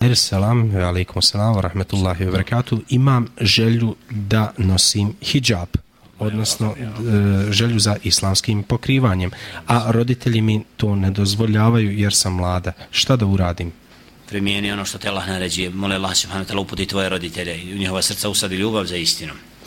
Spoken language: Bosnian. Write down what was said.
Erselam, alaikum salam, rahmetullahi wa barakatuh, imam želju da nosim hijab, odnosno e, želju za islamskim pokrivanjem, a roditelji mi to ne dozvoljavaju jer sam mlada. Šta da uradim? Primijeni ono što te Allah naređuje. mole Allah subhanahu wa ta'la uputi tvoje roditelje i u njihova srca usadi ljubav za istinom.